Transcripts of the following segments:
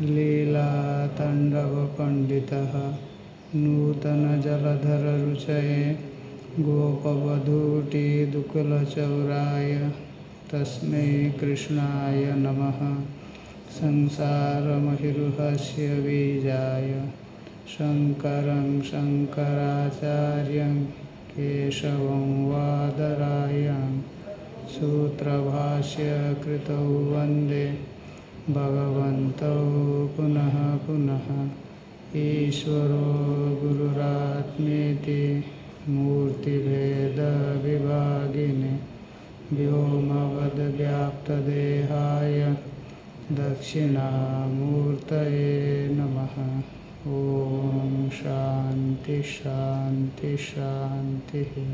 लीलाताण्डवपण्डितः नूतनजलधररुचये गोपवधूटिदुकुलचौराय तस्मै कृष्णाय नमः। संसारमहिरुहस्य बीजाय शङ्करं शङ्कराचार्यं केशवं वादरायणं सूत्रभाष्य कृतौ वंदे। भगवन्तौ पुनः पुनः। ईश्वरो गुरुरात्मेति मूर्तिभेदविभागिने। व्योमवद्व्याप्तदेहाय दक्षिणामूर्तये नमः। ॐ शान्ति शान्ति शान्तिः।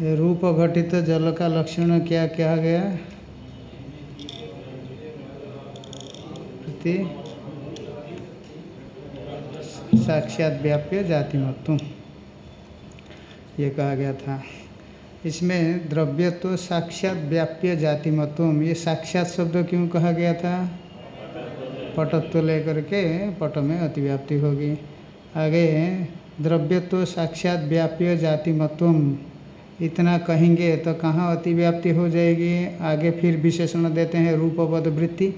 रूप घटित जल का लक्षण क्या क्या गया? साक्षात व्याप्य जाति जातिमत्व। ये कहा गया था। इसमें द्रव्य तो साक्षात व्याप्य जाति जातिमत्व ये साक्षात शब्द क्यों कहा गया था? पटत्व लेकर के पट में अतिव्याप्ति होगी। आगे द्रव्य तो साक्षात व्याप्य जाति जातिमत्व इतना कहेंगे तो कहाँ अतिव्याप्ति हो जाएगी? आगे फिर विशेषण देते हैं रूपवद वृत्ति।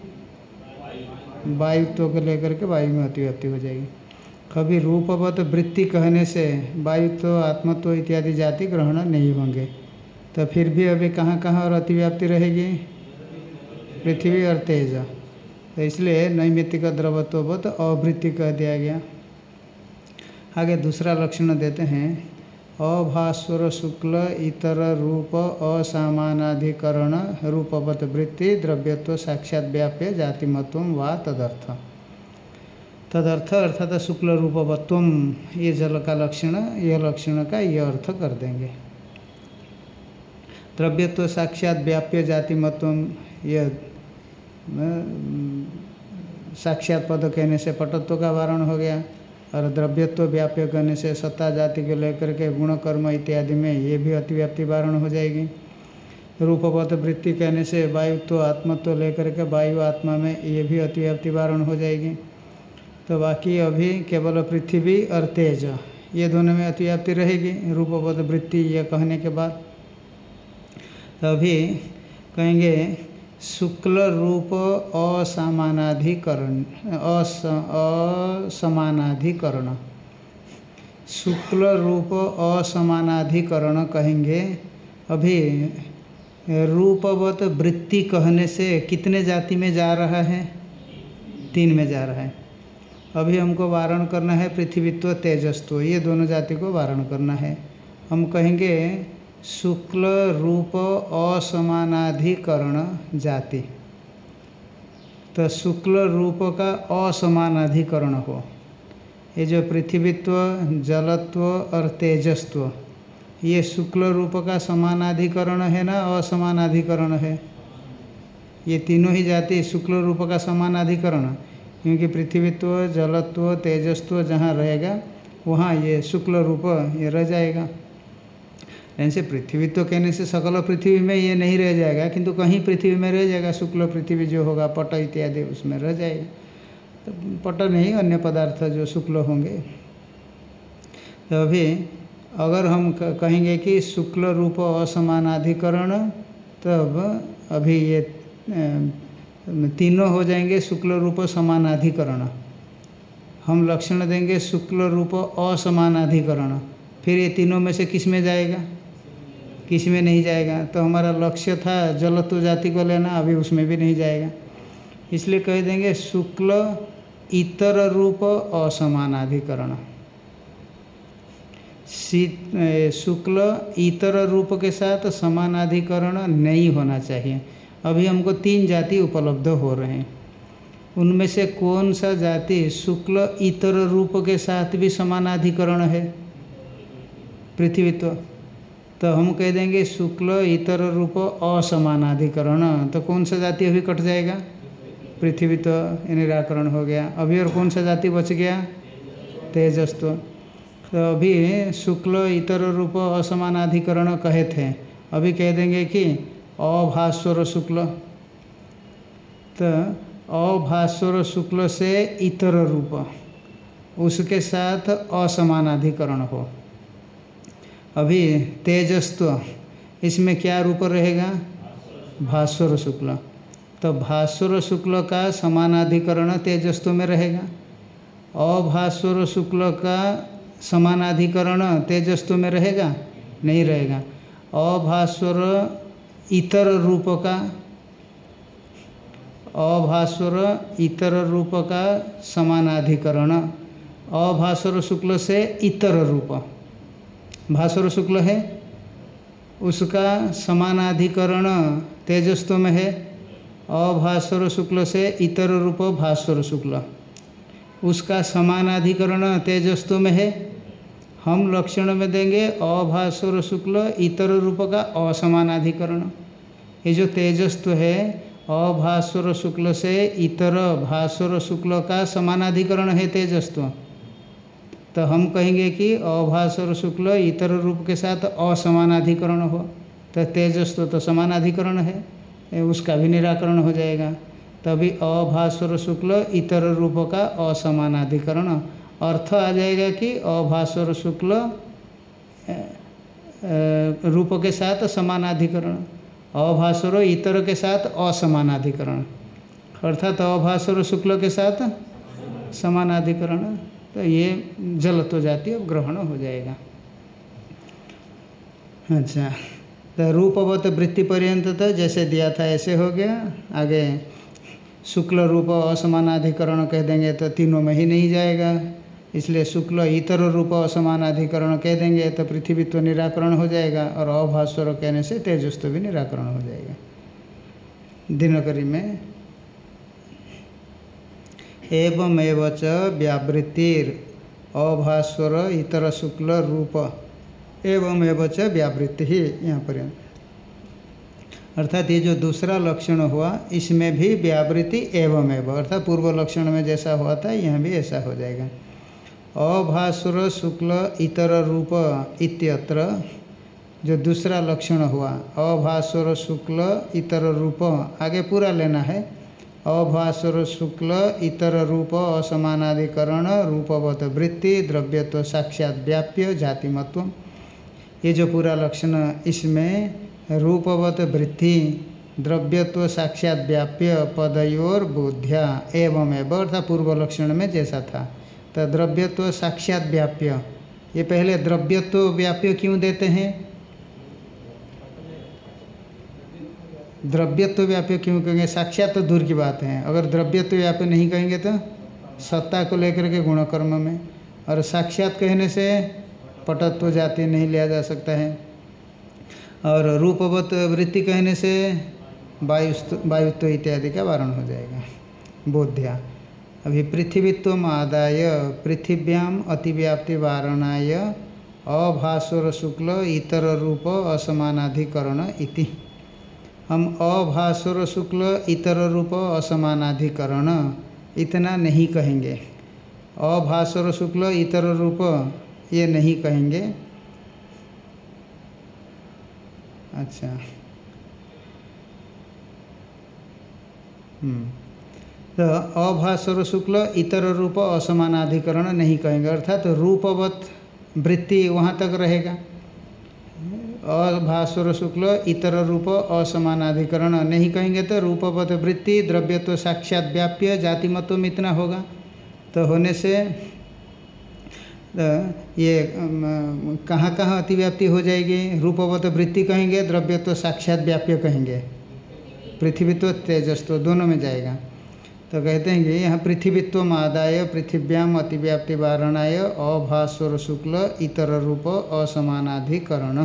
वायुत्व को लेकर के वायु में अतिव्याप्ति हो जाएगी। कभी रूपवत वृत्ति कहने से वायुत्व, आत्मत्व इत्यादि जाति ग्रहण नहीं होंगे। तो फिर भी अभी कहाँ कहाँ और अतिव्याप्ति रहेगी? पृथ्वी और तेज। तो इसलिए नैमित्तिक द्रवत्ववत अवृत्ति कह दिया गया। आगे दूसरा लक्षण देते हैं। अभास्वर शुक्ल इतर रूप असामानाधिकरण रूपवत वृत्ति द्रव्यत्व साक्षात व्याप्य जातिमत्व वा तदर्थ। तदर्थ अर्थात शुक्ल रूपवत्व ये जल का लक्षण, यह लक्षण का यह अर्थ कर देंगे। द्रव्यत्व साक्षात व्याप्य जातिमत्व यह साक्षात पद कहने से पटत्व का वारण हो गया। और द्रव्यत्व व्याप्य करने से सत्ता, जाति को लेकर के गुण, कर्म इत्यादि में ये भी अतिव्याप्ति वारण हो जाएगी। रूपवत वृत्ति कहने से वायुत्व, आत्मत्व लेकर के वायु आत्मा में ये भी अतिव्याप्ति वारण हो जाएगी। तो बाकी अभी केवल पृथ्वी और तेज, ये दोनों में अतिव्याप्ति रहेगी। रूपवत वृत्ति ये कहने के बाद तो अभी कहेंगे शुक्ल रूप असमानाधिकरण, अस, असमानाधिकरण। शुक्ल रूप असमानाधिकरण कहेंगे। अभी रूपवत वृत्ति कहने से कितने जाति में जा रहा है? तीन में जा रहा है। अभी हमको वारण करना है, पृथ्वीत्व तेजस्व, ये दोनों जाति को वारण करना है। हम कहेंगे शुक्ल रूप असमानाधिकरण जाति। तो शुक्ल रूप का असमानाधिकरण हो। ये जो पृथ्वीत्व, जलत्व और तेजस्व ये शुक्ल रूप का समानाधिकरण है ना, असमानाधिकरण है? ये तीनों ही जाति शुक्ल रूप का समानाधिकरण, क्योंकि पृथ्वीत्व, जलत्व तेजस्व जहाँ रहेगा, वहाँ ये शुक्ल रूप ये रह जाएगा। ऐसे पृथ्वी तो कहने से सकल पृथ्वी में ये नहीं रह जाएगा, किंतु कहीं पृथ्वी में रह जाएगा, शुक्ल पृथ्वी जो होगा, पट इत्यादि उसमें रह जाएगा। तो पट नहीं, अन्य पदार्थ जो शुक्ल होंगे। तो अभी अगर हम कहेंगे कि शुक्ल रूप असमानाधिकरण, तब अभी ये तीनों हो जाएँगे शुक्ल रूप समानाधिकरण। हम लक्षण देंगे शुक्ल रूप असमानाधिकरण। फिर ये तीनों में से किसमें जाएगा? किसमें नहीं जाएगा। तो हमारा लक्ष्य था जलत्व जाति को लेना, अभी उसमें भी नहीं जाएगा। इसलिए कह देंगे शुक्ल, इतर रूप, असमानाधिकरण। शुक्ल, इतर रूप के साथ समानाधिकरण नहीं होना चाहिए। अभी हमको तीन जाति उपलब्ध हो रहे हैं। उनमें से कौन सा जाति शुक्ल, इतर रूप के साथ भी समानाधिकरण है? पृथ्वीत्व तो हम कह देंगे शुक्ल, इतर रूप, असमानाधिकरण। तो कौन सा जाति अभी कट जाएगा? पृथ्वी तो निराकरण हो गया। अभी और कौन सा जाति बच गया? तेजस्व तो अभी शुक्ल, इतर रूप, असमानाधिकरण कहे थे। अभी कह देंगे कि अभास्वर शुक्ल। तो अभास्वर शुक्ल से इतर रूप, उसके साथ असमानाधिकरण हो। अभी तेजस्व, इसमें क्या रूप रहेगा? भास्वर शुक्ल। तो भास्वर शुक्ल का समानाधिकरण तेजस्व में रहेगा। अभास्वर शुक्ल का समानाधिकरण तेजस्व में रहेगा? नहीं रहेगा। अभास्वर इतर रूप का, अभास्वर इतर रूप का समानाधिकरण। अभास्वर शुक्ल से इतर रूप। भास्वर शुक्ल है, उसका समानाधिकरण तेजस्व में है, अभास्वर शुक्ल से इतर रूप भास्वर शुक्ल। उसका समानाधिकरण तेजस्व में है, हम लक्षण में देंगे अभास्वर शुक्ल इतर रूप का असमानाधिकरण। ये जो तेजस्व है, अभास्वर शुक्ल से इतर भास्वर शुक्ल का समानाधिकरण है तेजस्व। तो हम कहेंगे कि अभास्वर शुक्ल इतर रूप के साथ असमानाधिकरण हो तो तेजस्व तो समानाधिकरण है उसका भी निराकरण हो जाएगा। तभी अभास्वर शुक्ल इतर रूप का असमानाधिकरण, अर्थ आ जाएगा कि अभास्वर शुक्ल रूप के साथ समानाधिकरण अभास्वर इतर के साथ असमानाधिकरण, अर्थात अभास्वर शुक्ल के साथ समानाधिकरण। तो ये जल तो जाती है ग्रहण हो जाएगा। अच्छा तो रूपवत वृत्ति पर्यंत तो जैसे दिया था ऐसे हो गया। आगे शुक्ल रूप असमानाधिकरण कह देंगे तो तीनों में ही नहीं जाएगा। इसलिए शुक्ल इतर रूप असमानाधिकरण कह देंगे तो पृथ्वीत्व निराकरण हो जाएगा और अभास्वर कहने से तेजस्व भी निराकरण हो जाएगा। दिनकरी में एवमेव च व्यावृत्तिर अभास्वर इतर शुक्ल रूप। एवमेव च व्यावृत्ति ही यहाँ पर। अर्थात ये जो दूसरा लक्षण हुआ, इसमें भी व्यावृत्ति एवं एवं अर्थात पूर्व लक्षण में जैसा हुआ था, यहाँ भी ऐसा हो जाएगा। अभासुर शुक्ल इतर रूप इत्यत्र जो दूसरा लक्षण हुआ अभासुर शुक्ल इतर रूप, आगे पूरा लेना है। अभासुर, शुक्ल, इतर रूप, असमानाधिकरण, रूपवत, वृत्ति, द्रव्यत्व, साक्षात व्याप्य, जातिमत्व। ये जो पूरा लक्षण इसमें, रूपवत, वृत्ति, द्रव्यत्व, साक्षात व्याप्य, पदयोर बुद्धिया एवं एवं, अर्थात पूर्व लक्षण में जैसा था। तो द्रव्यत्व साक्षात व्याप्य। ये पहले द्रव्यत्व व्याप्य क्यों देते हैं? द्रव्यत्व व्याप्य क्यों कहेंगे? साक्षात तो दूर की बात है। अगर द्रव्यत्व व्याप्य नहीं कहेंगे तो सत्ता को लेकर के गुणकर्म में। और साक्षात कहने से पटत्व जाति नहीं लिया जा सकता है। और रूपवत वृत्ति कहने से वायुस्व वायुत्व इत्यादि का वारण हो जाएगा। बोध्या। अभी पृथ्वीत्व आदाय, पृथिव्याम अतिव्याप्ति वारणाय अभास्वर शुक्ल इतर रूप असमानाधिकरण इति। हम अभास्वर शुक्ल इतर रूप असमानाधिकरण इतना नहीं कहेंगे। अभास्वर शुक्ल इतर रूप ये नहीं कहेंगे। अच्छा। तो अभास्वर शुक्ल इतर रूप असमानाधिकरण नहीं कहेंगे, अर्थात तो रूपवत वृत्ति वहाँ तक रहेगा। अभास्वर शुक्ल इतर रूप असमानाधिकरण नहीं कहेंगे तो रूपवत वृत्ति, द्रव्यत्व साक्षात व्याप्य, जातिमत्व इतना होगा। तो होने से तो ये कहाँ कहाँ अतिव्याप्ति हो जाएगी? रूपवत वृत्ति कहेंगे, द्रव्यत्व साक्षात व्याप्य कहेंगे। पृथ्वीत्व तेजस्व दोनों में जाएगा। तो कहते हैं कि यहाँ पृथ्वीत्व आदाय पृथिव्याम अतिव्याप्ति वारणाय अभास्वर शुक्ल इतर रूप असमानाधिकरण।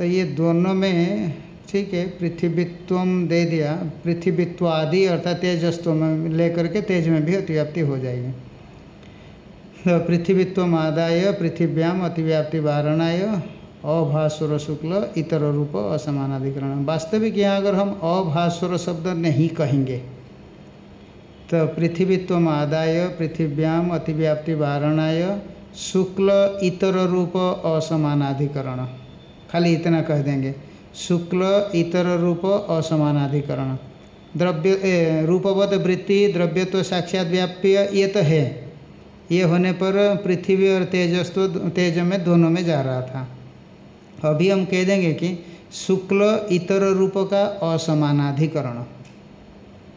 तो ये दोनों में, ठीक है पृथ्वीत्व दे दिया पृथ्वीत्व आदि अर्थात तेजस्व में लेकर के तेज में भी अतिव्याप्ति हो जाएगी। तो पृथ्वीत्व आदाय, पृथिव्याम अतिव्याप्ति वारणाय अभास्वर शुक्ल, इतर रूप असमानाधिकरण। वास्तविक यहाँ अगर हम अभास्वर शब्द नहीं कहेंगे तो पृथ्वीत्व आदाय, पृथिव्याम अतिव्याप्ति वारणाय, शुक्ल इतर रूप असमानाधिकरण। खाली इतना कह देंगे। शुक्ल, इतर रूप, असमानाधिकरण। द्रव्य रूपवत वृत्ति द्रव्य तो साक्षात व्याप्य, ये तो है। ये होने पर पृथ्वी और तेजस्व तेज में दोनों में जा रहा था। अभी हम कह देंगे कि शुक्ल, इतर रूप का असमानाधिकरण।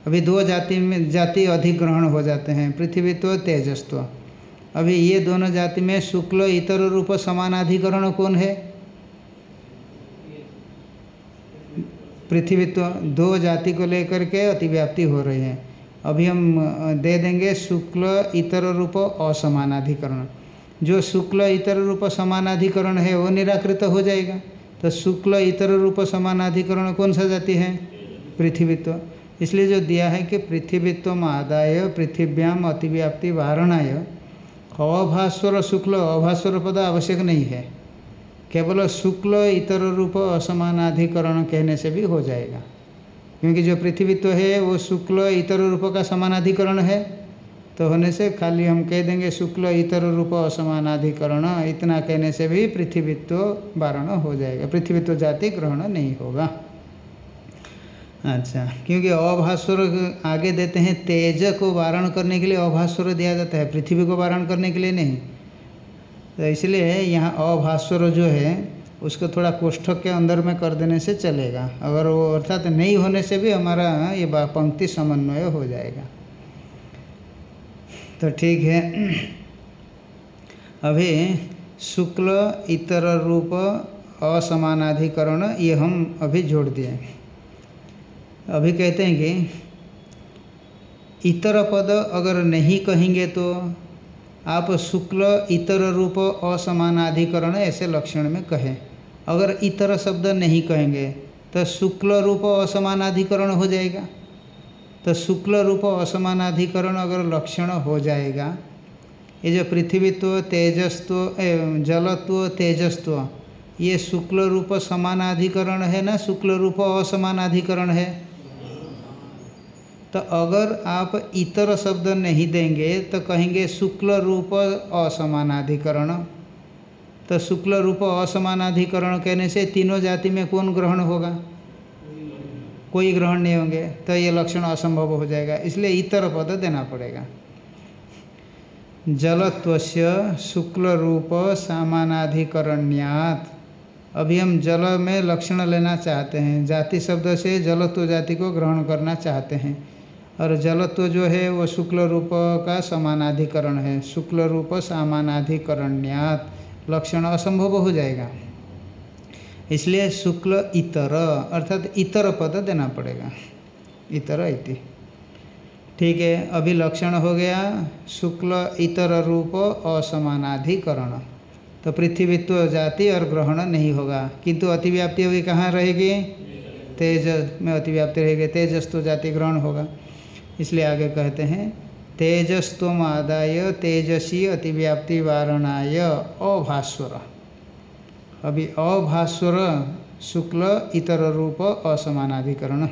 अभी दो जाति में, जाति अधिग्रहण हो जाते हैं, पृथ्वीत्व, तेजस्व। अभी ये दोनों जाति में शुक्ल, इतर रूप, समानाधिकरण कौन है? पृथ्वीत्व दो जाति को लेकर के अतिव्याप्ति हो रही है। अभी हम दे देंगे शुक्ल, इतर रूप, असमानाधिकरण। जो शुक्ल, इतर रूप, समानाधिकरण है, वो निराकृत हो जाएगा। तो शुक्ल, इतर रूप, समानाधिकरण कौन सा जाति है? पृथ्वीत्व। इसलिए जो दिया है कि पृथ्वीत्व आदाय, पृथिव्याम अतिव्याप्ति वारणाय। अभास्वर शुक्ल, अभास्वर पद आवश्यक नहीं है। केवल शुक्ल इतर रूप असमानाधिकरण कहने से भी हो जाएगा। क्योंकि जो पृथ्वीत्व है, वो शुक्ल इतर रूप का समानाधिकरण है। तो होने से खाली हम कह देंगे शुक्ल इतर रूप असमानाधिकरण, इतना कहने से भी पृथ्वीत्व वारण हो जाएगा। पृथ्वीत्व जाति ग्रहण नहीं होगा। अच्छा क्योंकि अभास्वर आगे देते हैं, तेज को वारण करने के लिए अभास्वर दिया जाता है, पृथ्वी को वारण करने के लिए नहीं। तो इसलिए यहाँ अभास्वर जो है, उसको थोड़ा कोष्ठक के अंदर में कर देने से चलेगा। अगर वो अर्थात नहीं होने से भी हमारा ये पंक्ति समन्वय हो जाएगा। तो ठीक है। अभी शुक्ल, इतर रूप, असमानाधिकरण, ये हम अभी जोड़ दिए। अभी कहते हैं कि इतर पद अगर नहीं कहेंगे तो आप शुक्ल, इतर रूप, असमानाधिकरण ऐसे लक्षण में कहें। अगर इतर शब्द नहीं कहेंगे तो शुक्ल रूप असमानाधिकरण हो जाएगा। तो शुक्ल रूप असमानाधिकरण अगर लक्षण हो जाएगा, ये जो पृथ्वीत्व तेजस्व जलत्व तेजस्व ये शुक्ल रूप समानाधिकरण है ना? शुक्ल रूप असमानाधिकरण है। तो अगर आप इतर शब्द नहीं देंगे तो कहेंगे शुक्ल रूप असमानाधिकरण। तो शुक्ल रूप असमानाधिकरण कहने से तीनों जाति में कौन ग्रहण होगा? कोई ग्रहण नहीं होंगे तो ये लक्षण असंभव हो जाएगा। इसलिए इतर पद देना पड़ेगा। जलत्व शुक्ल रूप सामानाधिकरण्यात। अभी हम जल में लक्षण लेना चाहते हैं। जाति शब्द से जलत्व जाति को ग्रहण करना चाहते हैं। और जलत्व जो है वो शुक्ल रूप का समानाधिकरण है। शुक्ल रूप सामानाधिकरण्यात लक्षण असंभव हो जाएगा। इसलिए शुक्ल इतर अर्थात इतर पद देना पड़ेगा। इतर इति। ठीक है अभी लक्षण हो गया। शुक्ल इतर रूप असमानाधिकरण। तो पृथ्वीत्व जाति और ग्रहण नहीं होगा। किंतु अतिव्याप्ति होगी कहाँ रहेगी? तेज में अतिव्याप्ति रहेगी। तेजस्व जाति ग्रहण होगा। इसलिए आगे कहते हैं तेजस्व आदाय तेजसी अतिव्याप्ति वारणाय अभास्वर। अभी अभास्वर, शुक्ल, इतर रूप, असमानाधिकरण।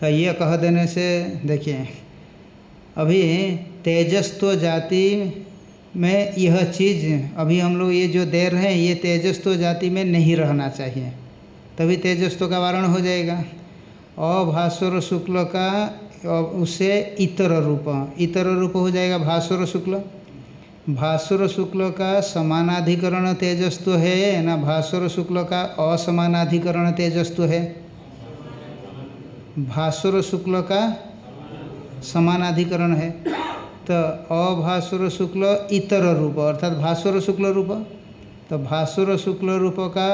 तो ये कह देने से देखिए, अभी तेजस्व जाति में यह चीज़, अभी हम लोग ये जो दे रहे हैं, ये तेजस्व जाति में नहीं रहना चाहिए। तभी तेजस्व का वारण हो जाएगा। अभास्वर, शुक्ल का उससे इतर रूप इतर रूप हो जाएगा भास्वर शुक्ल। भास्वर शुक्ल का समानाधिकरण तेजस्व है ना भास्वर शुक्ल का असमानाधिकरण तेजस्व है? भास्वर शुक्ल का समानाधिकरण है। तो अभास्वर शुक्ल इतर रूप, अर्थात भास्वर शुक्ल रूप। तो भास्वर शुक्ल रूप का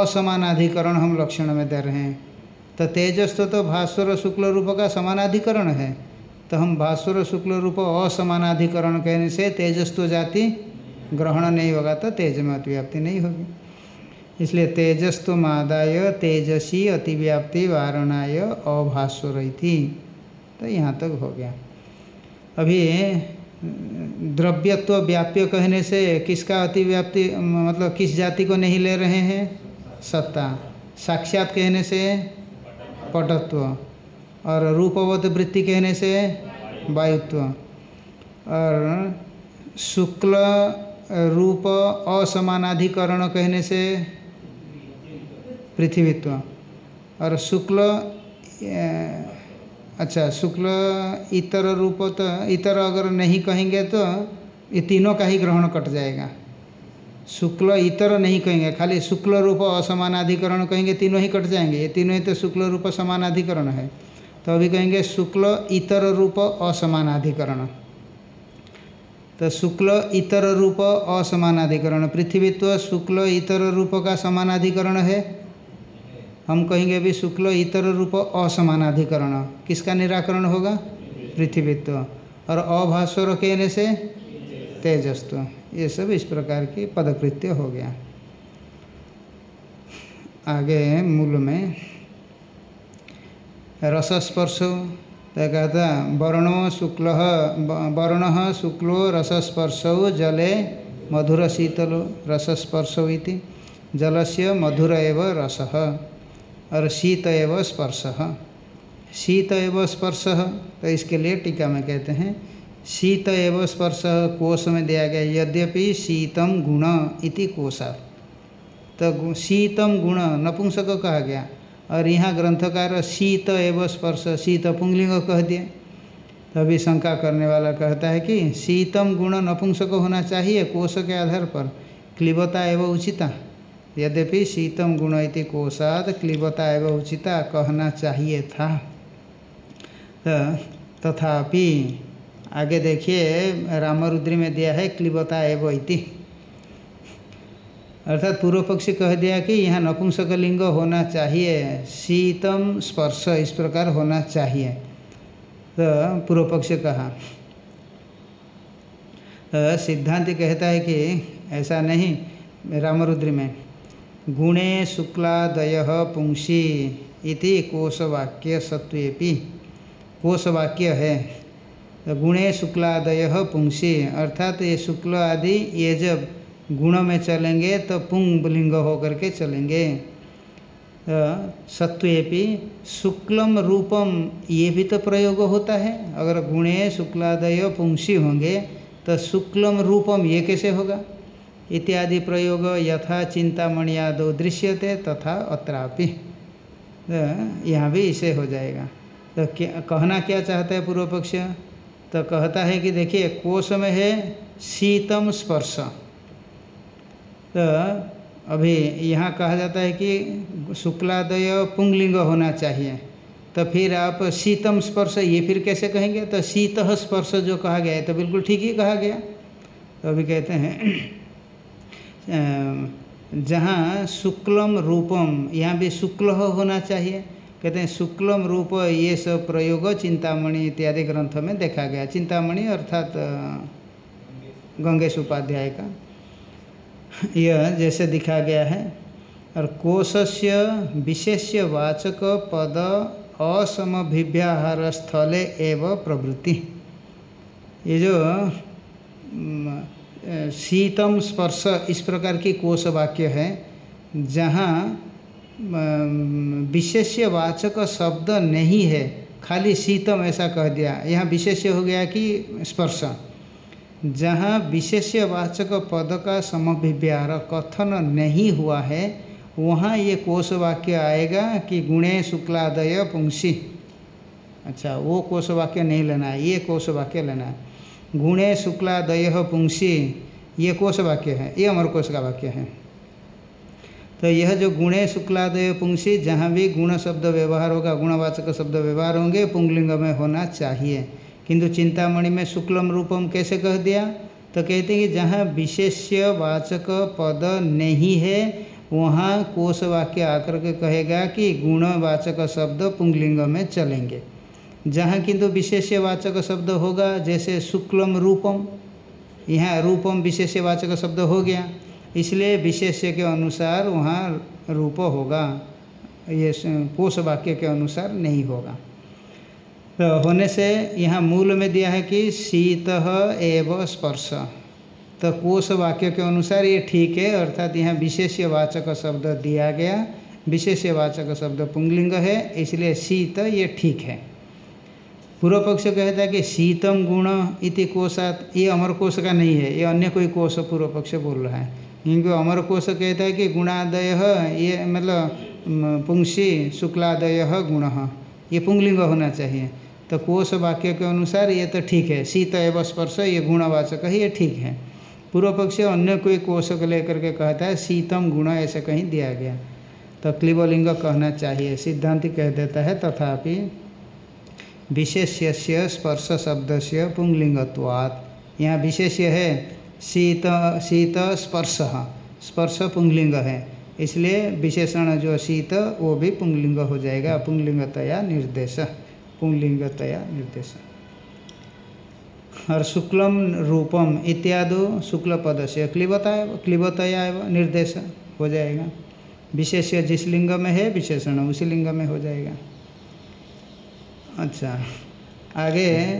असमानाधिकरण हम लक्षण में दे रहे हैं। तो तेजस्व तो भास्वर शुक्ल रूप का समानाधिकरण है। तो हम भास्वर शुक्ल रूप असमानाधिकरण कहने से तेजस्व जाति ग्रहण नहीं होगा तो तेज में अतिव्याप्ति नहीं होगी। इसलिए तेजस्व मादाय तेजसी अतिव्याप्ति वारणाय अभास्वर तो यहाँ तक हो गया। अभी द्रव्यत्व व्याप्य कहने से किसका अतिव्याप्ति मतलब किस जाति को नहीं ले रहे हैं? सत्ता। साक्षात कहने से पटत्व। और रूपवत वृत्ति कहने से वायुत्व। और शुक्ल रूप असमानाधिकरण कहने से पृथ्वीत्व। और शुक्ल अच्छा शुक्ल इतर रूप तो इतर अगर नहीं कहेंगे तो ये तीनों का ही ग्रहण कट जाएगा। शुक्ल इतर नहीं कहेंगे, खाली शुक्ल रूप असमानाधिकरण कहेंगे, तीनों ही कट जाएँगे। ये तीनों ही तो शुक्ल रूप समानाधिकरण है। तो अभी कहेंगे शुक्ल इतर रूप असमानाधिकरण। तो शुक्ल इतर रूप असमानाधिकरण। पृथ्वीत्व शुक्ल इतर रूप का समानाधिकरण है। हम कहेंगे अभी शुक्ल इतर रूप असमानाधिकरण। किसका निराकरण होगा? पृथ्वीत्व। और अभास्वर कहने से तेजस्व ये सब इस प्रकार की पदकृत्य हो गया। आगे मूल में, रसस्पर्श कहता, वर्णो शुक्ल वर्ण शुक्लो, रसस्पर्शो जले मधुर शीतलो, रसस्पर्शो इति, जलस्य मधुर एव रस, और शीत एव स्पर्श। शीत एव स्पर्श तो इसके लिए टीका में कहते हैं शीत एव स्पर्श कोश में दिया गया यद्यपि शीतम गुण इति कोशा। तो शीतम गुण नपुंसक कहा गया। और यहाँ ग्रंथकार शीत एव स्पर्श, शीत पुंगलिंग कह दिए। तभी शंका करने वाला कहता है कि शीतम गुण नपुंसक होना चाहिए कोश के आधार पर। क्लिबता एवं उचिता। यद्यपि शीतम गुण इति कोशात क्लिबता एवं उचिता कहना चाहिए था। तथापि आगे देखिए, रामरुद्री में दिया है, क्लिबता एवं इति। अर्थात पूर्व पक्षी कह दिया कि यहाँ नपुंसक लिंग होना चाहिए, शीतम स्पर्श इस प्रकार होना चाहिए। तो पूर्व पक्ष कहा तो सिद्धांत कहता है कि ऐसा नहीं, रामरुद्री में, गुणे शुक्लादय पुंसी इति कोशवाक्य सत्वेपि कोशवाक्य है तो गुणे शुक्लादय पुंसी। अर्थात ये शुक्ल आदि, ये जब गुण में चलेंगे तो पुंग लिंग होकर के चलेंगे। सत्वेपि शुक्लम रूपम, ये भी तो प्रयोग होता है। अगर गुणे शुक्लादय पुंसी होंगे तो शुक्लम रूपम ये कैसे होगा? इत्यादि प्रयोग यथा चिंतामणि आदो दृश्यते, तथा अत्रापि। तो यहाँ भी इसे हो जाएगा। तो क्या, कहना क्या चाहता है पूर्व पक्ष तो कहता है कि देखिए, कोश में है शीतम स्पर्श। तो अभी यहाँ कहा जाता है कि शुक्लादय पुंगलिंग होना चाहिए। तो फिर आप शीतम स्पर्श, ये फिर कैसे कहेंगे? तो शीत स्पर्श जो कहा गया है तो बिल्कुल ठीक ही कहा गया। तो अभी कहते हैं जहाँ शुक्लम रूपम, यहाँ भी शुक्ल होना चाहिए। कहते हैं, शुक्लम रूप ये सब प्रयोग, चिंतामणि इत्यादि ग्रंथ में देखा गया। चिंतामणि अर्थात गंगेश उपाध्याय का। यह जैसे दिखा गया है, और कोशस्य विशेष्य वाचक पद असमभिव्याहार स्थले एव प्रवृत्ति। ये जो शीतम स्पर्श, इस प्रकार की कोश वाक्य है, जहाँ विशेष्य वाचक शब्द नहीं है। खाली शीतम ऐसा कह दिया। यहाँ विशेष्य हो गया कि स्पर्श। जहाँ विशेष्य वाचक पद का समभिव्यार कथन नहीं हुआ है, वहाँ ये कोश वाक्य आएगा कि गुणे शुक्लादय पुंसी। अच्छा वो कोश वाक्य नहीं लेना है ये कोश वाक्य लेना। है गुणे शुक्लादय पुंसी, ये कोश वाक्य है, ये अमर कोश का वाक्य है। तो यह जो गुणे शुक्लादय पुंसी, जहाँ भी गुण शब्द व्यवहार होगा, गुणवाचक शब्द व्यवहार होंगे, पुंगलिंग में होना चाहिए। किंतु चिंतामणि में शुक्लम रूपम कैसे कह दिया? तो कहते हैं कि जहाँ विशेष्य वाचक पद नहीं है, वहाँ कोश वाक्य आकर के कहेगा कि गुणवाचक शब्द पुंगलिंग में चलेंगे। जहाँ किंतु विशेष्य वाचक शब्द होगा, जैसे शुक्लम रूपम, यहाँ रूपम विशेष्य वाचक शब्द हो गया। इसलिए विशेष्य के अनुसार वहाँ रूप होगा। ये कोश वाक्य के अनुसार नहीं होगा। तो होने से यहाँ मूल में दिया है कि शीत एव स्पर्श। तो कोश वाक्य के अनुसार ये ठीक है, अर्थात यहाँ विशेष्य वाचक शब्द दिया गया। विशेष्य वाचक शब्द पुंगलिंग है, इसलिए शीत ये ठीक है। पूर्व पक्ष कहता है कि शीतम गुण इति कोशात ये अमर कोष का नहीं है, ये अन्य कोई कोष पूर्व पक्ष बोल रहा है। क्योंकि अमर कोश कहता है कि गुणादय, ये मतलब पुंसी, शुक्लादय गुण। ये पुंगलिंग होना चाहिए। तो कोश वाक्य के अनुसार ये तो ठीक है। शीत एवं स्पर्श, ये गुणवाचक है, ये ठीक है। पूर्व पक्ष अन्य कोई कोश को लेकर के कहता है शीतम गुण ऐसे कहीं दिया गया। तो क्लिबलिंग कहना चाहिए। सिद्धांत कह देता है, तथापि विशेष्य स्पर्श शब्द से पुंगलिंगत्वात्। यहाँ विशेष्य है। शीत शीत स्पर्श। स्पर्श पुंगलिंग है। इसलिए विशेषण जो शीत, वो भी पुंगलिंग हो जाएगा। पुंगलिंगतया निर्देश। पुंगलिंगतया निर्देश। और शुक्लम रूपम इत्यादि शुक्ल पद से क्लिबता, क्लिबतया निर्देश हो जाएगा। विशेष जिस लिंग में है, विशेषण उसी लिंग में हो जाएगा। अच्छा। आगे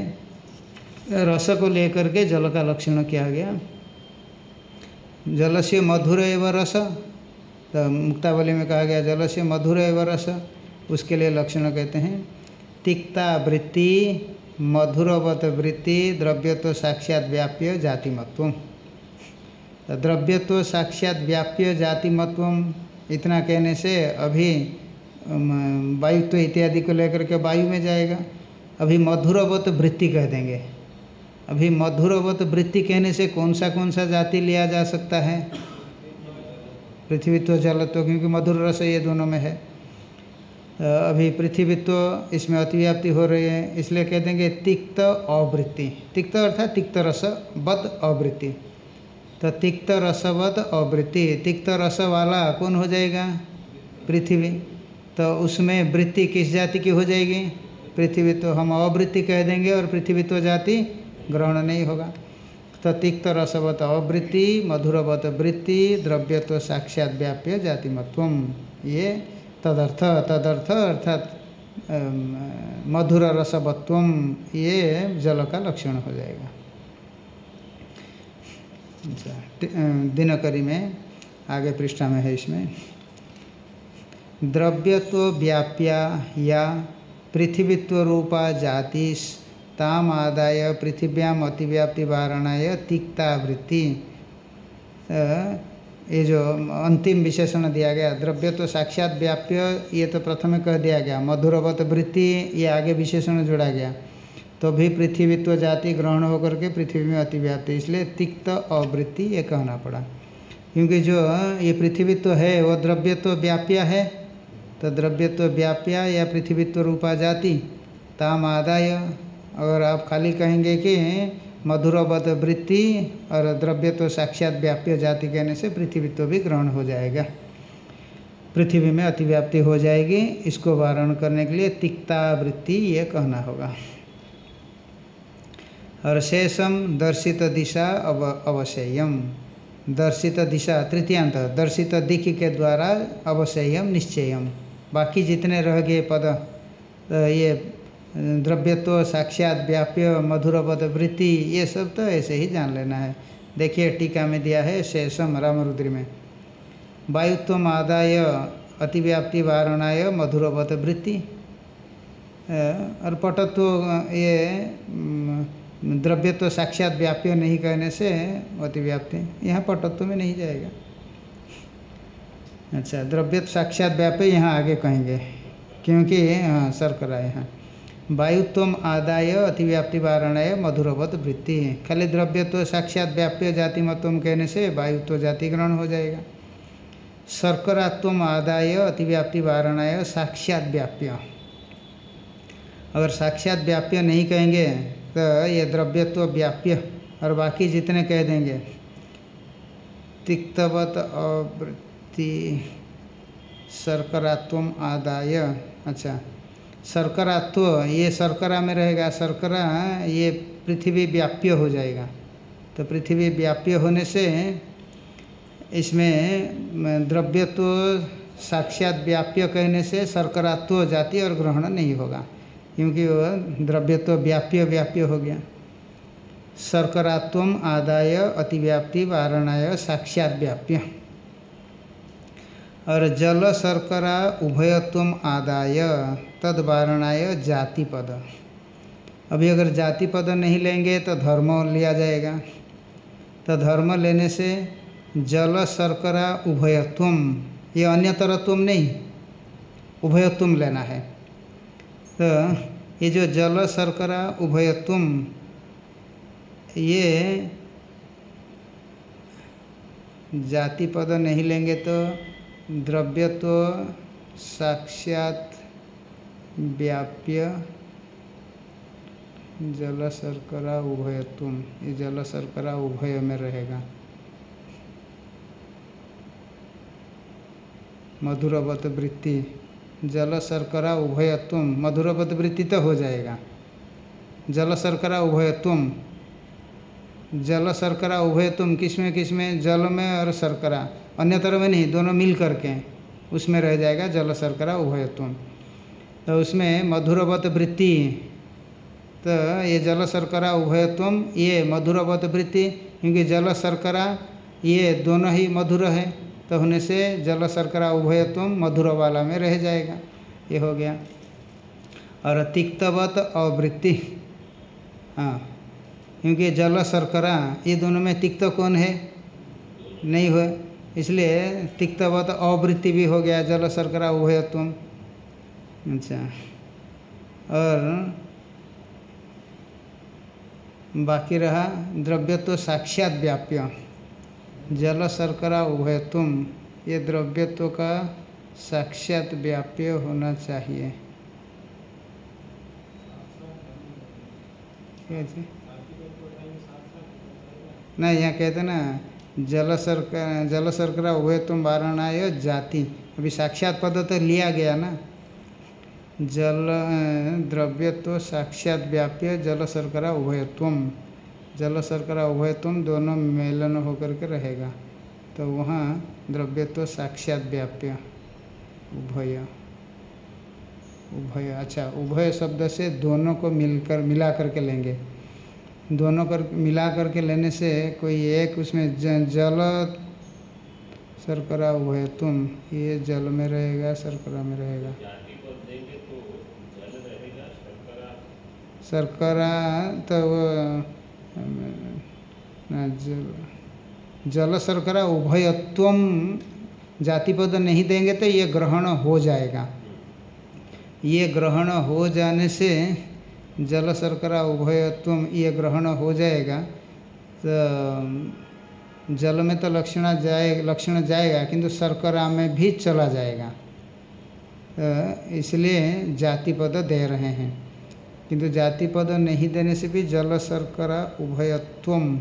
रस को लेकर के जल का लक्षण किया गया। जल से मधुर एवं रस तो मुक्तावली में कहा गया जल से मधुर एवं रस, उसके लिए लक्षण कहते हैं, तिक्ता वृत्ति, मधुरवत वृत्ति, द्रव्यत्व साक्षात व्याप्य जातिमत्व तो द्रव्यत्व साक्षात व्याप्य जातिमत्व इतना कहने से अभी वायुत्व इत्यादि को लेकर के वायु में जाएगा, अभी मधुरवत वृत्ति कह देंगे। अभी मधुरवत वृत्ति कहने से कौन सा कौन सा जाति लिया जा सकता है? पृथ्वीत्व, जलत्व, क्योंकि मधुर रस ये दोनों में है। अभी पृथ्वीत्व इसमें अतिव्याप्ति हो रही है, इसलिए कह देंगे तिक्त अवृत्ति। तिक्त अर्थात तिक्त रस, बद अवृत्ति। तो तिक्त रसवत अवृत्ति, तिक्त रस वाला कौन हो जाएगा? पृथ्वी। तो उसमें वृत्ति किस जाति की हो जाएगी? पृथ्वी तो हम अवृत्ति कह देंगे और पृथ्वी तो जाति ग्रहण नहीं होगा। तो तिक्त रसवत अवृत्ति, मधुरवत वृत्ति, द्रव्यत्व साक्षात व्याप्य जातिमत्व ये तदर्थ तदर्थ अर्थात मधुर रसवत्व ये जल का लक्षण हो जाएगा। अच्छा दिनकरी में, आगे पृष्ठा में है इसमें। द्रव्यत्व व्याप्या या पृथ्वीत्व रूपा जाति ताम आदाय पृथिव्याम अतिव्याप्ति वारणाय तिक्ता वृत्ति। ये जो अंतिम विशेषण दिया गया, द्रव्य तो साक्षात व्याप्य, ये तो प्रथम कह दिया गया। मधुरवत वृत्ति, ये आगे विशेषण जोड़ा गया। तो भी पृथ्वीत्व जाति ग्रहण होकर के पृथ्वी में अतिव्याप्ति, इसलिए तिक्त अवृत्ति ये कहना पड़ा। क्योंकि जो, ये पृथ्वीत्व है, वो द्रव्यत्व व्याप्या है तो द्रव्यत्व व्याप्या या पृथ्वीत्व रूपा जाति ताम आदाय अगर आप खाली कहेंगे कि मधुरवत वृत्ति और द्रव्यत्व साक्षात व्याप्य जाति कहने से पृथ्वीत्व भी ग्रहण हो जाएगा। पृथ्वी में अतिव्याप्ति हो जाएगी। इसको वारण करने के लिए तिक्ता वृत्ति ये कहना होगा। और शेषम दर्शित दिशा अव, अवश्यम। दर्शित दिशा तृतीयांत, दर्शित दिख के द्वारा अवश्यम निश्चयम। बाकी जितने रह गए पद ये द्रव्यत्व, साक्षात व्याप्य, मधुरपद, वृत्ति, ये सब तो ऐसे ही जान लेना है। देखिए, टीका में दिया है, शेषम रामरुद्री में। वायुत्व आदाय, अतिव्याप्ति वारणाय, मधुरपद, वृत्ति। और पटत्व, ये द्रव्यत्व, साक्षात व्याप्य नहीं कहने से अतिव्याप्ति, यहाँ पटत्व में नहीं जाएगा। अच्छा द्रव्य साक्षात व्याप्य यहाँ आगे कहेंगे, क्योंकि हाँ शर्करा यहाँ वायुत्व आदाय, अतिव्याप्ति वारणाय, मधुरवत वृत्ति। खाली द्रव्यत्व साक्षात व्याप्य जाति मतम कहने से वायुत्व जाति ग्रहण हो जाएगा। शर्करात्व आदाय, अतिव्याप्ति वारणाय, साक्षात व्याप्य। अगर साक्षात व्याप्य नहीं कहेंगे तो ये द्रव्यत्व व्याप्य। और बाकी जितने कह देंगे, तिक्तवत अवृत्ति शर्करात्व आदाय। अच्छा। शर्करात्व ये शर्करा में रहेगा, शर्करा, ये पृथ्वी व्याप्य हो जाएगा। तो पृथ्वी व्याप्य होने से इसमें द्रव्यत्व साक्षात व्याप्य कहने से शर्करात्व जाति और ग्रहण नहीं होगा, क्योंकि वह द्रव्यत्व व्याप्य व्याप्य हो गया। शर्करात्व आदाय अतिव्याप्ति वारणाय साक्षात व्याप्य। और जल शर्करा उभयत्व आदाय। तद वारणाय जाति पद अभी अगर जाति पद नहीं लेंगे तो धर्म लिया जाएगा। तो धर्म लेने से जल, शर्करा, उभयत्वम, ये अन्यतरत्वम नहीं, उभयत्वम लेना है। तो ये जो जल, शर्करा, उभयत्वम, ये जाति पद नहीं लेंगे तो द्रव्यत्व, साक्षात व्याप्य जल शर्करा उभयत्वम ये जल शर्करा उभय में रहेगा। मधुरवत वृत्ति। जल शर्करा उभयत्वम मधुरवत वृत्ति तो हो जाएगा। जल शर्करा उभयत्वम जल शर्करा उभयत्वम किसमें किसमें जल में और शर्करा। अन्य तरह में नहीं, दोनों मिल करके उसमें रह जाएगा जल शर्करा उभयत्वम तो उसमें मधुरवत वृत्ति तो ये जल शर्करा उभयत्वम ये मधुरवत वृत्ति, क्योंकि जल शर्करा, ये दोनों ही मधुर है तो होने से जल शर्करा उभयत्वम मधुर वाला में रह जाएगा। ये हो गया। और तिक्तवत अवृत्ति हाँ क्योंकि जल शर्करा, ये दोनों में तिक्त कौन है? नहीं हुए इसलिए तिक्तवत अवृत्ति भी हो गया, जल शर्करा उभयत्वम अच्छा। और बाकी रहा द्रव्यत्व साक्षात व्याप्य। जल शर्करा उभयत्वम ये द्रव्यत्व का साक्षात व्याप्य होना चाहिए। नहीं यहाँ कहते ना, जल शर्करा जल शर्करा उभयत्वम वारणाय जाति। अभी साक्षात पद तो लिया गया ना। जल द्रव्यत्व साक्षात व्याप्य जल शर्करा उभयत्वम जल शर्करा उभयत्वम दोनों मेलन होकर के रहेगा। तो वहाँ द्रव्यत्व साक्षात व्याप्य। उभय। उभय। अच्छा उभय शब्द से दोनों को मिलकर मिला करके लेंगे। दोनों कर मिला करके लेने से कोई एक उसमें ज, जल शर्करा उभयत्वम ये जल में रहेगा शर्करा में रहेगा। शर्करा तो जल जल शर्करा उभयत्वम जाति पद नहीं देंगे तो ये ग्रहण हो जाएगा। ये ग्रहण हो जाने से जल शर्करा उभयत्व ये ग्रहण हो जाएगा। तो जल में तो लक्षण जाए, लक्षण जाएगा, किंतु शर्करा में भी चला जाएगा। तो इसलिए जाति पद दे रहे हैं। किंतु जाति पद नहीं देने से भी जल शर्करा उभयत्वम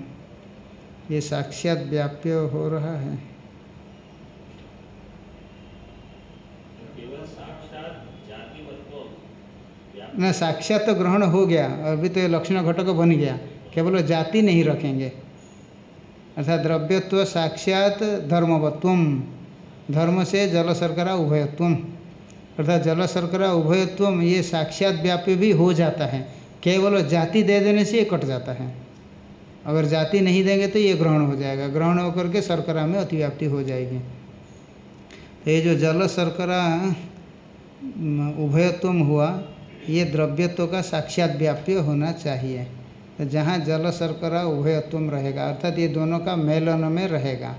ये साक्षात व्याप्य हो रहा है। न साक्षात तो ग्रहण हो गया अभी तो ये लक्षण घटक बन गया केवल जाति नहीं रखेंगे। अर्थात द्रव्यत्व साक्षात धर्मवत्वम धर्म से जल शर्करा उभयत्वम अर्थात जल शर्करा उभयत्वम ये साक्षात व्याप्य भी हो जाता है। केवल जाति दे देने से ये कट जाता है। अगर जाति नहीं देंगे तो ये ग्रहण हो जाएगा। ग्रहण होकर के शर्करा में अतिव्याप्ति हो जाएगी। तो ये जो जल शर्करा उभयत्वम हुआ, ये द्रव्यत्व का साक्षात व्याप्य होना चाहिए। तो जहाँ जल शर्करा उभयत्वम रहेगा, अर्थात ये दोनों का मेलन में रहेगा।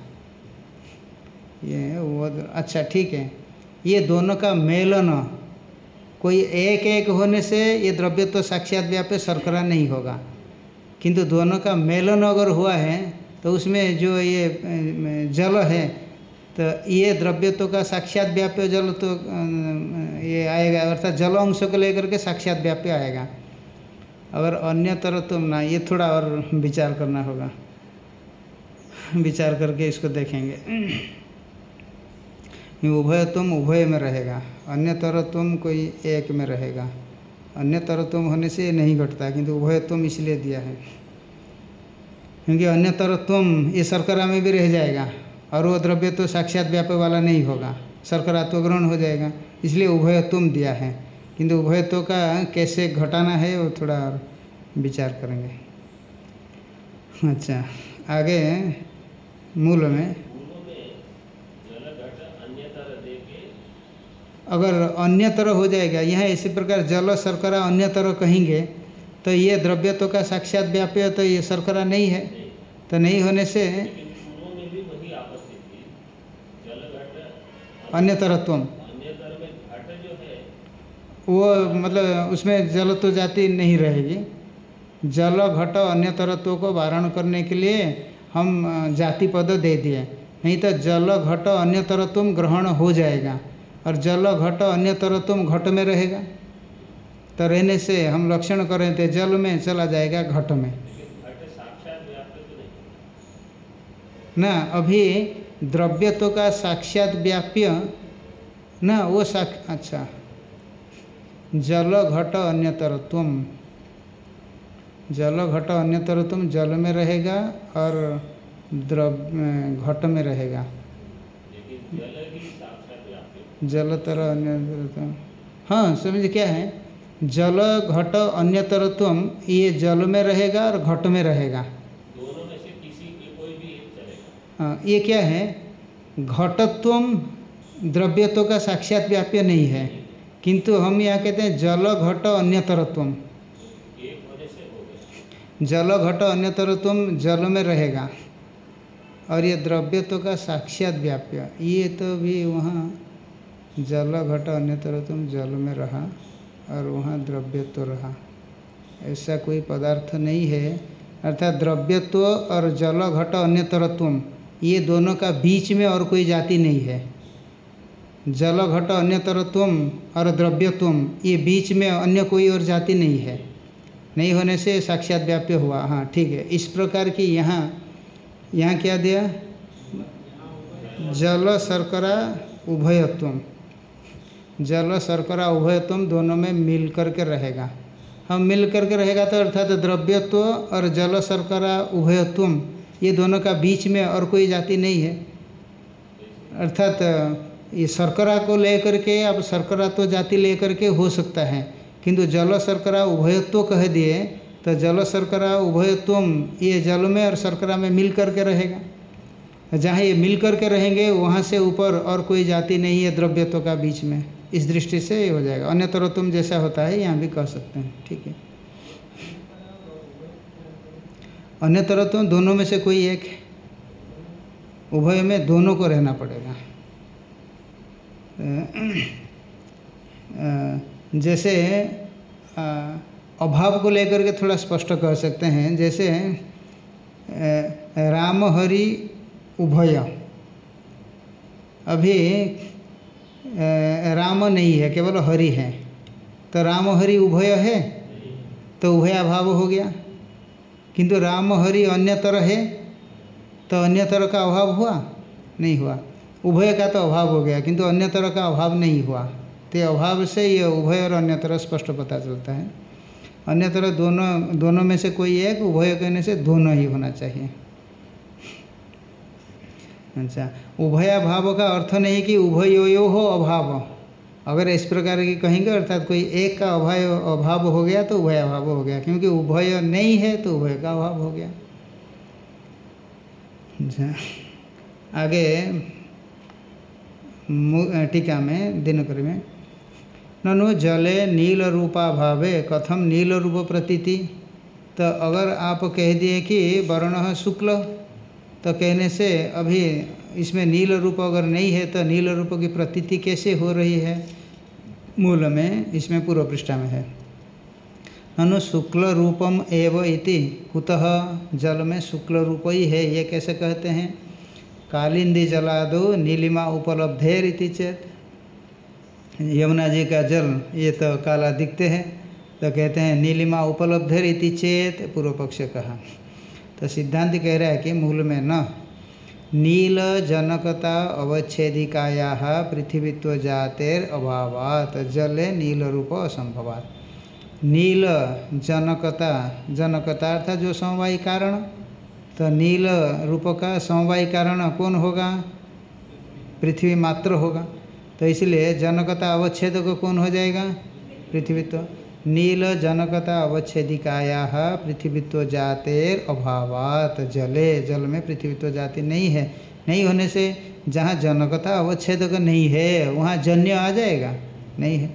ये वो अच्छा ठीक है। ये दोनों का मेलन, कोई एक एक होने से ये द्रव्य तो साक्षात व्याप्य शर्करा नहीं होगा। किंतु दोनों का मेलन अगर हुआ है तो उसमें जो ये जल है तो ये द्रव्यत्व का साक्षात व्याप्य जल तो ये आएगा, अर्थात जल अंश को लेकर के साक्षात व्याप्य आएगा। अगर अन्य तरह तुम ना, ये थोड़ा और विचार करना होगा। विचार करके इसको देखेंगे। उभय तुम उभय में रहेगा, अन्य तरह तुम कोई एक में रहेगा। अन्य तरत्व होने से ये नहीं घटता, किंतु उभयत्व इसलिए दिया है। क्योंकि अन्य तरत्व ये शर्करा में भी रह जाएगा, और वो द्रव्य तो साक्षात व्यापक वाला नहीं होगा शर्करात्व ग्रहण हो जाएगा, इसलिए उभयत्व दिया है। किंतु उभयत्व का कैसे घटाना है, वो थोड़ा और विचार करेंगे। अच्छा आगे मूल में अगर अन्य तरह हो जाएगा, यहाँ इसी प्रकार जल शर्करा अन्य तरह कहेंगे तो तो ये द्रव्यत्व का साक्षात व्याप्य तो ये शर्करा नहीं है। तो नहीं होने से अन्य तरत्व वो मतलब उसमें जल तो जाति नहीं रहेगी। जल घट अन्य तरत्व को वारण करने के लिए हम जाति पद दे दिए। नहीं तो जल घट अन्य तरत्व ग्रहण हो जाएगा। और जल घट अन्य तरह तुम घट में रहेगा। तो रहने से हम लक्षण कर थे, जल में चला जाएगा घट में। ना, अभी द्रव्यत्व का साक्षात व्याप्य, ना, वो साक्ष अच्छा। जल घट अन्यतरत्व जल घट अन्यतरत्व जल में रहेगा और द्रव्य, घट में रहेगा लेकिन जल ही साक्षात व्याप्त जलतर अन्यतरत्व। हाँ समझ क्या है? जल घट अन्यतरत्व ये जल में रहेगा और घट में रहेगा। दोनों में से किसी के कोई भी एक चलेगा। हाँ, ये क्या है? घटत्व द्रव्यत्व का साक्षात व्याप्य नहीं है। किंतु हम यहाँ कहते हैं जल घट अन्यतरत्व। जल घट अन्यतरत्व जल में रहेगा। और ये द्रव्यत्व का साक्षात व्याप्य। ये तो भी वहाँ जल घट अन्यतरत्व जल में रहा और वहाँ द्रव्यत्व रहा। ऐसा कोई पदार्थ नहीं है। अर्थात द्रव्यत्व और जल घट अन्यतरत्व ये दोनों का बीच में और कोई जाति नहीं है। जल घट अन्य अन्यतरत्व और द्रव्यत्व ये बीच में अन्य कोई और जाति नहीं है। नहीं होने से साक्षात व्याप्य हुआ। हाँ ठीक है। इस प्रकार की यहाँ यहाँ क्या दिया? जल शर्करा उभयत्व जल शर्करा उभयत्व दोनों में मिल करके रहेगा। हम मिल करके रहेगा तो अर्थात द्रव्यत्व और जल शर्करा उभयत्व ये दोनों का बीच में और कोई जाति नहीं है। अर्थात, ये शर्करा को लेकर के अब शर्करा तो जाति लेकर के हो सकता है, किंतु जल शर्करा उभयत्व कह दिए तो जल शर्करा उभयत्व ये जल में और शर्करा में मिल करके रहेगा। जहाँ ये मिल करके रहेंगे, वहाँ से ऊपर और कोई जाति नहीं है द्रव्यत्व का बीच में। इस दृष्टि से हो जाएगा। अन्य तुम जैसा होता है, यहाँ भी कह सकते हैं, ठीक है। अन्य तुम दोनों में से कोई एक, उभय में दोनों को रहना पड़ेगा। जैसे अभाव को लेकर के थोड़ा स्पष्ट कह सकते हैं, जैसे राम हरि उभय। अभी राम नहीं है, केवल हरि है। तो राम हरि उभय है? तो उभयाभाव हो गया। किंतु राम हरि अन्यतर है? तो अन्यतर का अभाव हुआ? नहीं हुआ। उभय का तो अभाव हो गया, किंतु अन्यतर का अभाव नहीं हुआ। तो अभाव से ये उभय और अन्यतर स्पष्ट पता चलता है। अन्यतर दोनों दोनों में से कोई एक, उभय कहने से दोनों ही होना चाहिए। अच्छा। उभयाभाव का अर्थ नहीं कि उभयो हो अभाव। अगर इस प्रकार की कहेंगे, अर्थात कोई एक का अभय अभाव हो गया तो उभय अभाव हो गया, क्योंकि उभय नहीं है तो उभय का अभाव हो गया। अच्छा। आगे टीका में दिनकर में, ननु जले नील रूपा भावे, कथम नील रूप प्रतीति। तो अगर आप कह दिए कि वर्ण शुक्ल तो कहने से, अभी इसमें नील रूप अगर नहीं है तो नील रूप की प्रतीति कैसे हो रही है? मूल में इसमें पूर्व पृष्ठा में है। ननु शुक्ल रूपम एव इति, कुतः जल में शुक्ल रूप ही है, ये कैसे कहते हैं? कालिंदी जलादो नीलिमा उपलब्धेर इति चेत। यमुना जी का जल, ये तो काला दिखते हैं तो कहते हैं नीलिमा उपलब्धेर इति चेत, पूर्व पक्ष कहा। तो सिद्धांत कह रहा है कि मूल में न नील जनकता अवच्छेदिकाया पृथ्वीत्व जातेर अभावात, जले नील रूप असंभवात। नील जनकता जनकता अर्थात जो समवायी कारण तो नील रूप का समवायी कारण कौन होगा? पृथ्वी मात्र होगा। तो इसलिए जनकता अवच्छेद को कौन हो जाएगा? पृथ्वीत्व। नील जनकता अवच्छेदिकाया पृथ्वीत्व जातेर अभावात। जले, जल में पृथ्वीत्व जाति नहीं है। नहीं होने से जहाँ जनकता अवच्छेदक नहीं है, वहाँ जन्य आ जाएगा। नहीं है।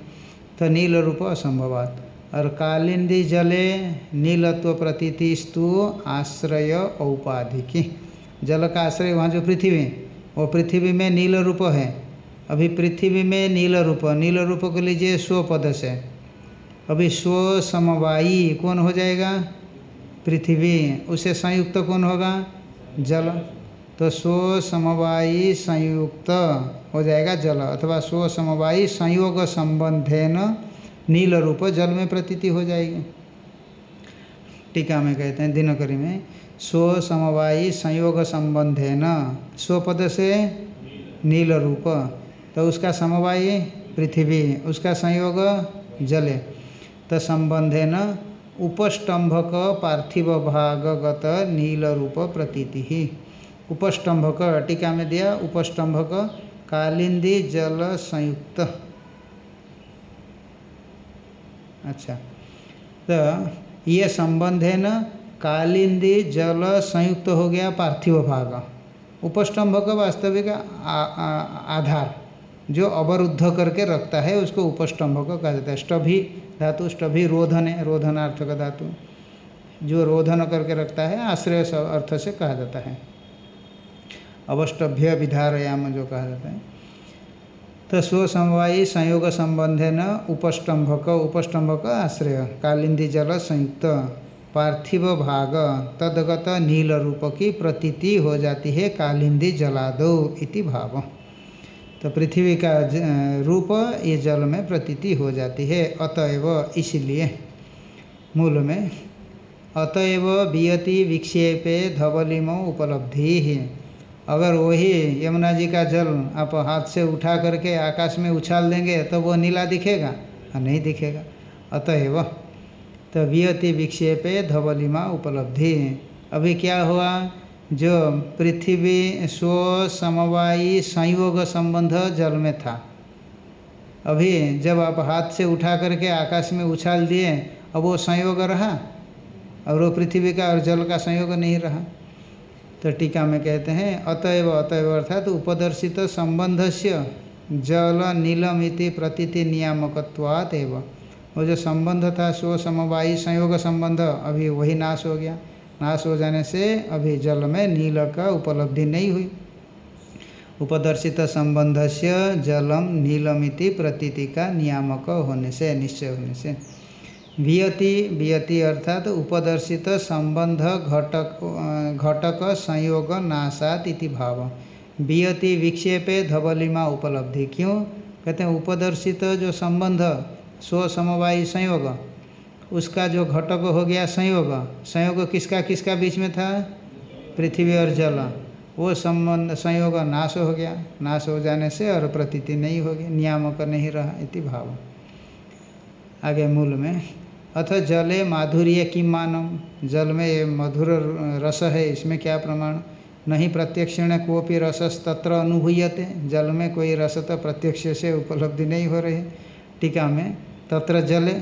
तो नील रूप असंभवात। और कालिंदी जले, नीलत्व प्रतीतिस्तु आश्रय औपाधिकी। जल का आश्रय वहाँ जो पृथ्वी वो पृथ्वी में नील रूप है। अभी पृथ्वी में नील रूप नील रूप को लीजिए स्वपद से अभी स्व समवायी कौन हो जाएगा? पृथ्वी। उसे संयुक्त कौन होगा? जल। तो स्व समवायी संयुक्त हो जाएगा जल, अथवा स्व समवायी संयोग संबंधेन नील रूप जल में प्रतीति हो जाएगी। टीका में कहते हैं, दिनकरी में, स्व समवायी संयोग संबंधेन स्वपद से नील रूप तो उसका समवायी पृथ्वी, उसका संयोग जले। तो न उपस्तंभक पार्थिव भागगत नील रूप प्रतीति। ही उपस्तंभक टीका में दिया उपस्तंभक कालिंदी जल संयुक्त। अच्छा तो ये संबंध है न कालिंदी जल संयुक्त हो गया पार्थिव भाग उपस्तंभक वास्तविक आधार जो अवरुद्ध करके रखता है, उसको उपस्तंभक कहा जाता है। स्टभी धातु स्टभी रोधन रोधनार्थ का धातु जो रोधन करके रखता है, आश्रय अर्थ से कहा जाता है। अवस्टभ्य विधारयाम जो कहा जाता है। तो स्वसमवायी संयोग संबंधे न उपस्तंभक उपस्तंभक आश्रय, कालिंदी जल संयुक्त, पार्थिव भाग, तदगत नील रूप की प्रतीति हो जाती है कालिंदी जलादो इति भाव। तो पृथ्वी का रूप ये जल में प्रतीति हो जाती है, अतएव इसलिए मूल में अतएव बियति विक्षेपे धवलिमो उपलब्धि ही। अगर वही यमुना जी का जल आप हाथ से उठा करके आकाश में उछाल देंगे तो वो नीला दिखेगा? नहीं दिखेगा। अतएव तो वियति विक्षेपे धवलिमा उपलब्धि। अभी क्या हुआ? जो पृथ्वी स्व समवायी, संयोग संबंध जल में था। अभी जब आप हाथ से उठा करके आकाश में उछाल दिए, अब वो संयोग रहा? और वो पृथ्वी का और जल का संयोग नहीं रहा? तो टीका में कहते हैं, अतएव अतएव अर्थात तो उपदर्शित संबंध से जल नीलम इति प्रतीति नियामकत्वात एवं। वो जो संबंध था स्व समवायी, संयोग संबंध, अभी वही नाश हो गया। नाश हो जाने से अभी जल में नील का उपलब्धि नहीं हुई। उपदर्शित संबंध से जलम नीलमिति प्रतीति का नियामक होने से, निश्चय होने से। वियति वियति अर्थात तो उपदर्शित संबंध घटक घटक संयोग नाशात इति भाव। वियति विक्षेपे धवलिमा उपलब्धि। क्यों? कहते हैं उपदर्शित जो संबंध, स्व समवायी संयोग उसका जो घटक हो गया संयोग संयोग किसका किसका बीच में था? पृथ्वी और जल। वो संबंध, संयोग नाश हो गया। नाश हो जाने से और प्रतीति नहीं होगी, नियामक नहीं रहा इति भाव। आगे मूल में, अथ जले माधुर्य किम मानम? जल में ये मधुर रस है, इसमें क्या प्रमाण? नहीं प्रत्यक्षण कोपी रसस तत्र अनुभूयते। जल में कोई रस तो प्रत्यक्ष से उपलब्धि नहीं हो रही। टीका में, तत्र जले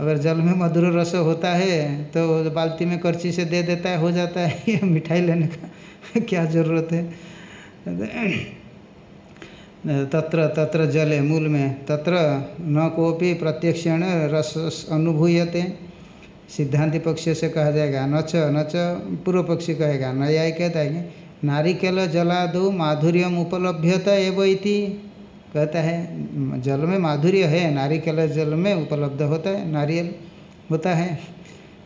अगर जल में मधुर रस होता है तो बाल्टी में करची से दे देता है, हो जाता है। ये मिठाई लेने का क्या ज़रूरत है? तत्र तत्र जले मूल में। तत्र न कोपी प्रत्यक्षण रस अनुभूयते। सिद्धांति पक्ष से कहा जाएगा, न च न च, पूर्व पक्षी कहेगा न्याय कहता है नारिकेल जलादो माधुर्यम उपलभ्यता एवं कहता है, जल में माधुर्य है, नारिकेल जल में उपलब्ध होता है, नारियल होता है।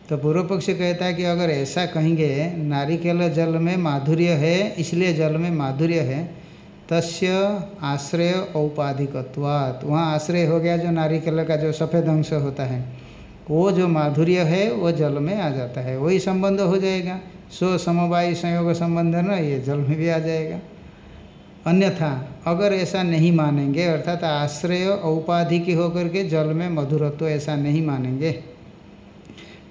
तो पूर्व पक्ष कहता है कि अगर ऐसा कहेंगे, नारिकेल जल में माधुर्य है, इसलिए जल में माधुर्य है, तस्य आश्रय औपाधिकत्वात्। वहाँ आश्रय हो गया जो नारिकेल का जो सफ़ेद अंश होता है। वो जो माधुर्य है, वो जल में आ जाता है। वही संबंध हो जाएगा। सो समवायी संयोग संबंध न, ये जल में भी आ जाएगा। अन्यथा, अगर ऐसा नहीं मानेंगे, अर्थात आश्रय औपाधि की होकर के जल में मधुरत्व ऐसा नहीं मानेंगे।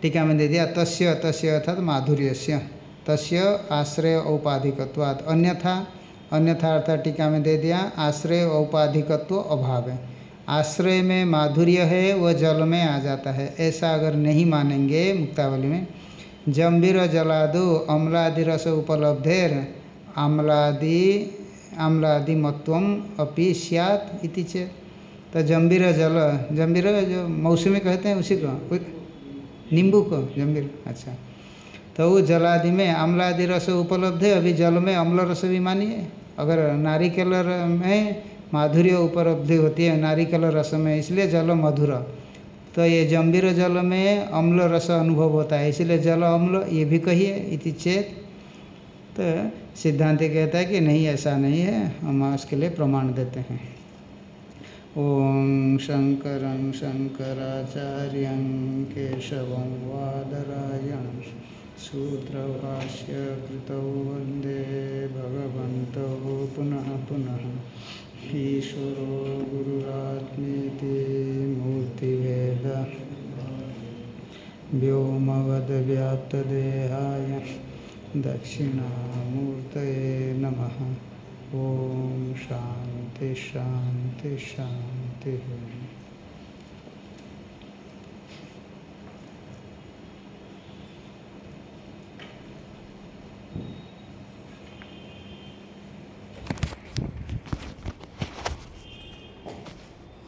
टीका में दे दिया, तस्य तस्य अर्थात माधुर्य तस्य आश्रय औपाधिकत्वात्, अन्यथा अन्यथा अर्थात टीका में दे दिया, आश्रय औपाधिकत्व अभाव है। आश्रय में माधुर्य है, वह जल में आ जाता है। ऐसा अगर नहीं मानेंगे, मुक्तावली में जम्बीर जलादो, अम्लादि रस उपलब्धेर आम्लादि आम्लादिमत्व अपि सियात इति चेत तो जम्बीर जल, जम्बीर जो मौसमी कहते हैं उसी को नींबू को, जम्बीर अच्छा। तो वो जलादि में आम्लादि रस उपलब्ध है, अभी जल में अम्ल रस भी मानिए। अगर नारिकेल में माधुर्य उपलब्धि होती है, नारिकेल रस में, इसलिए जल मधुर। तो ये जम्बीर जल में अम्ल रस अनुभव होता है, इसलिए जल अम्ल ये भी कहिए इति चेत। तो सिद्धांत कहता है कि नहीं, ऐसा नहीं है, हम उसके लिए प्रमाण देते हैं। ओम शंकर शंकराचार्य केशव वादरायण सूत्रभाष्य कृत वंदे भगवन्तौ पुनः पुनः। ईश्वरो गुरुरात्मीति मूर्तिभेद। व्योमवद्व्याप्तदेहाय दक्षिणामूर्तये नमः। ॐ शांति शांति शान्तिः।